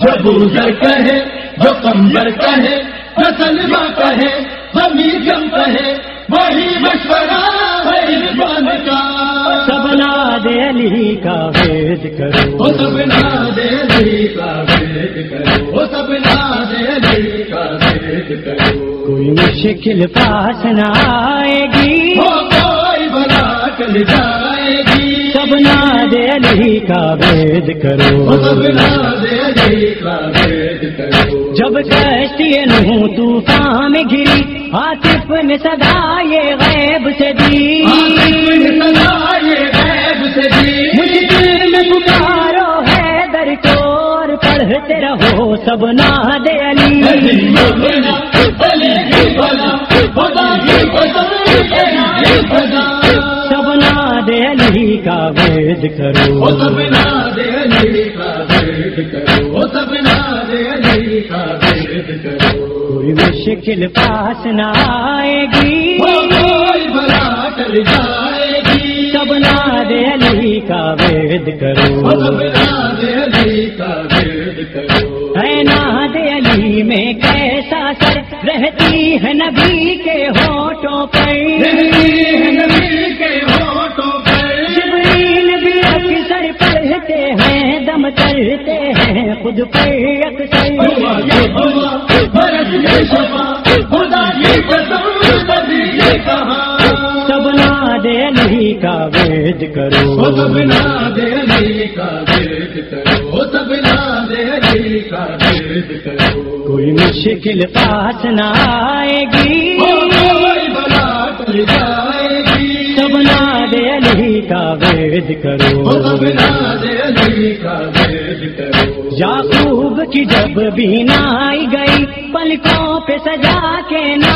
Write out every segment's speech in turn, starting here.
جو بوزر کہے جو کمزر کہے جو سلما کہے ہمیں جم کہے وہی مشورہ ہے عرفان کا۔ سبنا دے علی کا وید کرو۔ وہ سب دے علی کا وید کرو۔ وہ سب دے علی کا وید کرو۔ کوئی مشکل پاس نہ آئے گی۔ کوئی بلا چل جائے گی۔ کا سب دے علی کا وید کرو۔ جب کشتی نو طوفان میں گری آصف نے صدا یہ غیب سے دی۔ مجھ دل میں پکارو ہے در چور، پڑھتے رہو سب ناد علی علی کا وید کرو کوئی مشکل پاس نہ آئے گی سب ناد علی کا وید کرو ہے ناد علی میں کیسا سر رہتی ہے نبی کے ہوٹوں پر علی کا وید کرو۔ کوئی مشکل پاس نہ آئے گی۔ سب ناد علی کا وید کرو۔ یعقوب کی جب بھی نائی گئی پلکوں پہ سجا کے ناد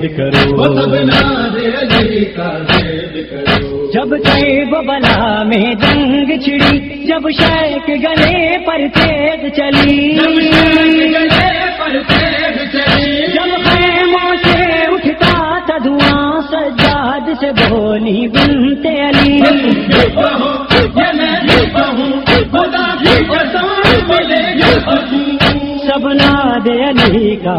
وید کرو. جب کئی بلا میں جنگ چھڑی جب شیخ گلے پر تیز چلی۔ جب خیموں سے اٹھتا تھا دھواں سجاد سے بولی بنتے علی۔ سب ناد علی کا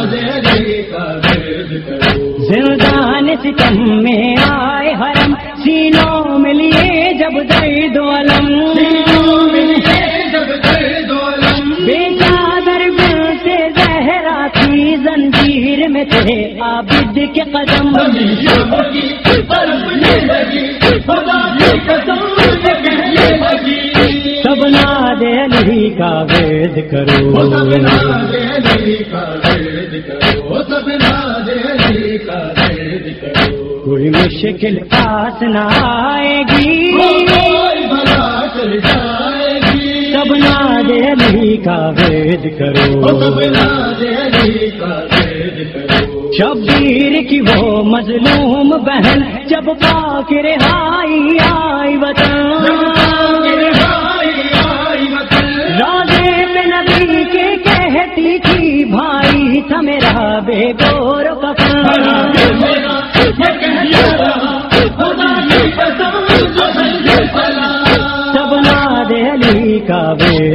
ستم میں آئے حرم سینوں میں لیے جب درد علم۔ بے چادر سے زہرا تھی زنجیر میں تھے عابد کے قدم۔ سب ناد علی کا وید کرو۔ کوئی مشکل پاس نہ آئے گی۔ سب ناد علی کا وید کرو۔ شبیر کی وہ مظلوم بہن جب پاک رہائی آئی وطن۔ راجے پہ نبی کے کہتی تھی، بھائی تھا میرا بے گور۔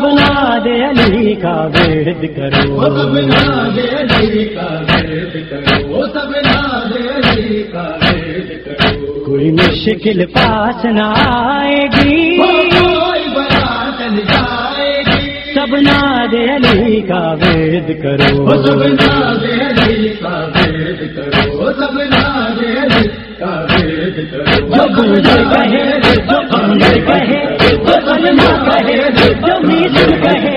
سب ناد علی کا وید کرو۔ وہ سب ناز علی کا ذکر کرو۔ وہ سب ناز علی کا ذکر کرو۔ کوئی مشکل پاس نہ آئے گی۔ کوئی چل جائے گی۔ سب ناد علی کا وید کرو۔ وہ سب ناز علی کا کرو۔ وہ سب ناز علی کا کرو۔ کہے کہے